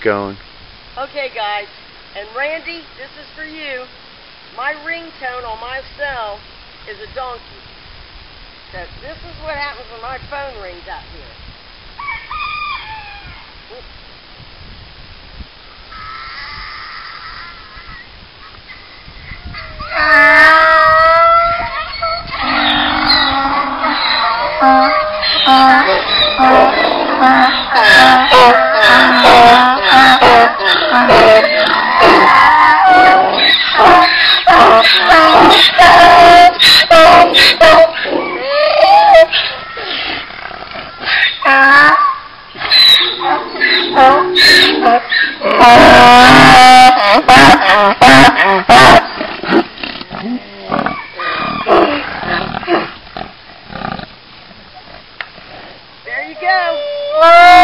going. Okay, guys, and Randy, this is for you. My ringtone on my cell is a donkey. So this is what happens when my phone rings out here. Oops. There you go.